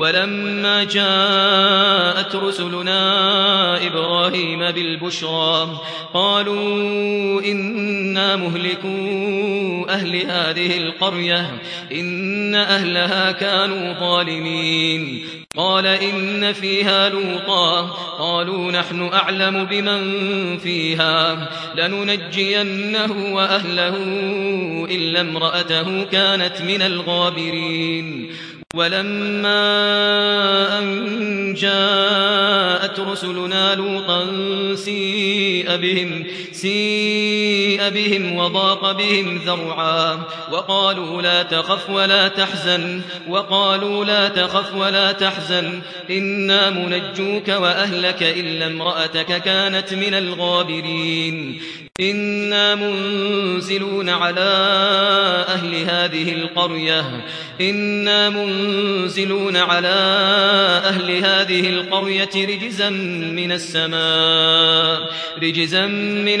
ولما جاءت رسلنا إبراهيم بالبشرى قالوا إنا مهلكوا أهل هذه القرية إن أهلها كانوا ظالمين. قال إن فيها لوطا قالوا نحن أعلم بمن فيها لننجينه وأهله إلا امرأته كانت من الغابرين. ولما أن جاءت رسلنا لوطا سيء بهم سيء بهم وضاق بهم ذرعا وقالوا لا تخف ولا تحزن وقالوا لا تخف ولا تحزن إنا منجوك وأهلك إلا امرأتك كانت من الغابرين. إنا منزلون على أهل هذه القرية. إنا منزلون على أهل هذه القرية رجزا من السماء رجزا من